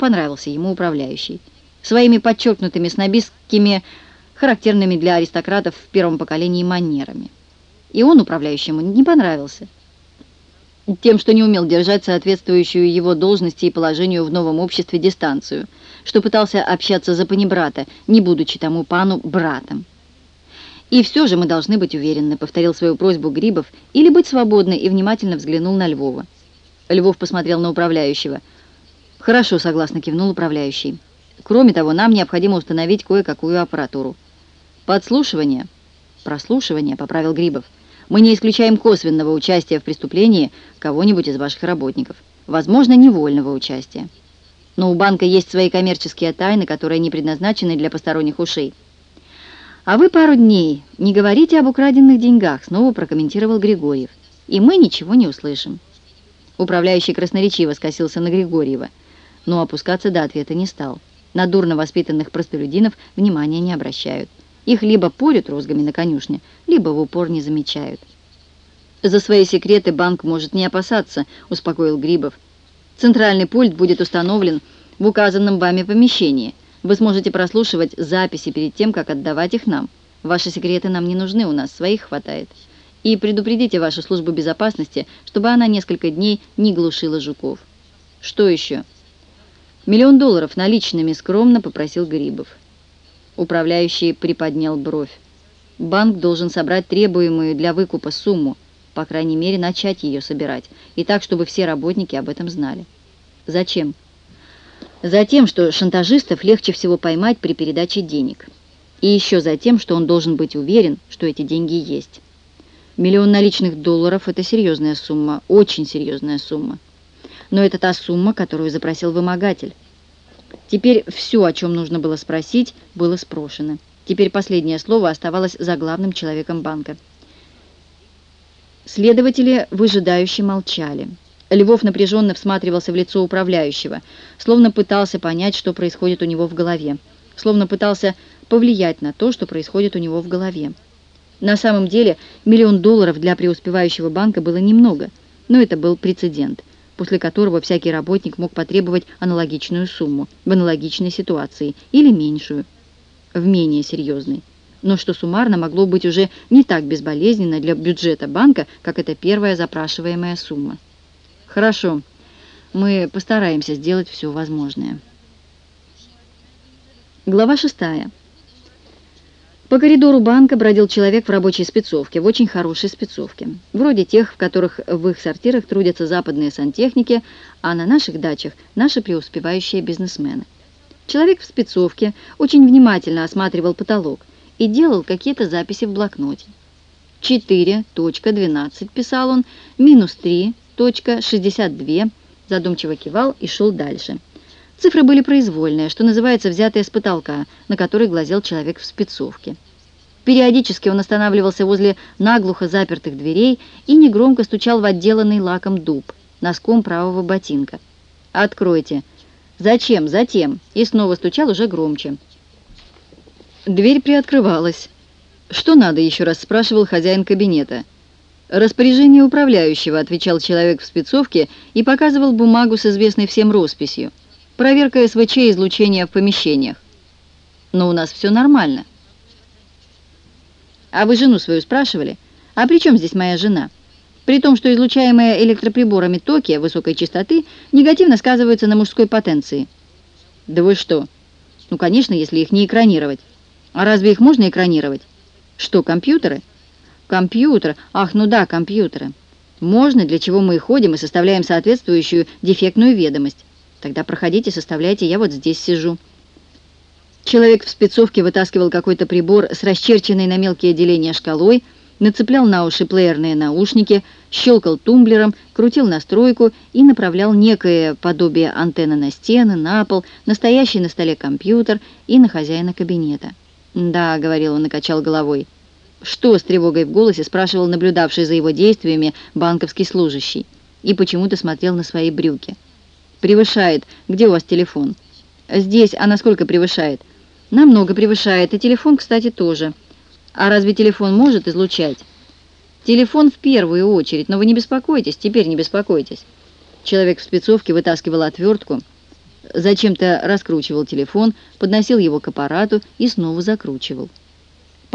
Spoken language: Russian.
понравился ему управляющий. Своими подчеркнутыми снобистскими, характерными для аристократов в первом поколении манерами. И он управляющему не понравился. Тем, что не умел держать соответствующую его должности и положению в новом обществе дистанцию, что пытался общаться за панибрата, не будучи тому пану братом. «И все же мы должны быть уверены», — повторил свою просьбу Грибов, «или быть свободны», и внимательно взглянул на Львова. Львов посмотрел на управляющего. «Хорошо», — согласно кивнул управляющий. «Кроме того, нам необходимо установить кое-какую аппаратуру». «Подслушивание?» «Прослушивание», — поправил Грибов. «Мы не исключаем косвенного участия в преступлении кого-нибудь из ваших работников. Возможно, невольного участия. Но у банка есть свои коммерческие тайны, которые не предназначены для посторонних ушей». «А вы пару дней не говорите об украденных деньгах», — снова прокомментировал Григорьев. «И мы ничего не услышим». Управляющий красноречиво скосился на Григорьева, но опускаться до ответа не стал. На дурно воспитанных простолюдинов внимания не обращают. Их либо порют розгами на конюшне, либо в упор не замечают. «За свои секреты банк может не опасаться», — успокоил Грибов. «Центральный пульт будет установлен в указанном вами помещении». Вы сможете прослушивать записи перед тем, как отдавать их нам. Ваши секреты нам не нужны, у нас своих хватает. И предупредите вашу службу безопасности, чтобы она несколько дней не глушила жуков. Что еще? Миллион долларов наличными скромно попросил Грибов. Управляющий приподнял бровь. Банк должен собрать требуемую для выкупа сумму, по крайней мере, начать ее собирать, и так, чтобы все работники об этом знали. Зачем? Затем, что шантажистов легче всего поймать при передаче денег. И еще за тем, что он должен быть уверен, что эти деньги есть. Миллион наличных долларов – это серьезная сумма, очень серьезная сумма. Но это та сумма, которую запросил вымогатель. Теперь все, о чем нужно было спросить, было спрошено. Теперь последнее слово оставалось за главным человеком банка. Следователи выжидающе молчали. Львов напряженно всматривался в лицо управляющего, словно пытался понять, что происходит у него в голове, словно пытался повлиять на то, что происходит у него в голове. На самом деле миллион долларов для преуспевающего банка было немного, но это был прецедент, после которого всякий работник мог потребовать аналогичную сумму в аналогичной ситуации или меньшую, в менее серьезной, но что суммарно могло быть уже не так безболезненно для бюджета банка, как эта первая запрашиваемая сумма. Хорошо, мы постараемся сделать все возможное. Глава шестая. По коридору банка бродил человек в рабочей спецовке, в очень хорошей спецовке. Вроде тех, в которых в их сортирах трудятся западные сантехники, а на наших дачах наши преуспевающие бизнесмены. Человек в спецовке очень внимательно осматривал потолок и делал какие-то записи в блокноте. 4.12 писал он, минус 3, точка 62, задумчиво кивал и шел дальше. Цифры были произвольные, что называется, взятые с потолка, на который глазел человек в спецовке. Периодически он останавливался возле наглухо запертых дверей и негромко стучал в отделанный лаком дуб, носком правого ботинка. «Откройте!» «Зачем? Затем!» И снова стучал уже громче. Дверь приоткрывалась. «Что надо?» — еще раз спрашивал хозяин кабинета. «Распоряжение управляющего», — отвечал человек в спецовке и показывал бумагу с известной всем росписью. «Проверка СВЧ излучения в помещениях». «Но у нас все нормально». «А вы жену свою спрашивали? А при чем здесь моя жена?» При том, что излучаемые электроприборами токи высокой частоты негативно сказываются на мужской потенции. Да вы что? Ну, конечно, если их не экранировать. А разве их можно экранировать? Что, компьютеры? Компьютер. Ах, ну да, компьютеры. Можно, для чего мы и ходим, и составляем соответствующую дефектную ведомость. Тогда проходите, составляйте, я вот здесь сижу. Человек в спецовке вытаскивал какой-то прибор с расчерченной на мелкие деления шкалой, нацеплял на уши плеерные наушники, щелкал тумблером, крутил настройку и направлял некое подобие антенны на стены, на пол, настоящий на столе компьютер и на хозяина кабинета. «Да», — говорил он и качал головой, — «Что?» — с тревогой в голосе спрашивал наблюдавший за его действиями банковский служащий и почему-то смотрел на свои брюки. «Превышает. Где у вас телефон?» «Здесь. А насколько превышает?» «Намного превышает. И телефон, кстати, тоже». «А разве телефон может излучать?» «Телефон в первую очередь, но вы не беспокойтесь, теперь не беспокойтесь». Человек в спецовке вытаскивал отвертку, зачем-то раскручивал телефон, подносил его к аппарату и снова закручивал.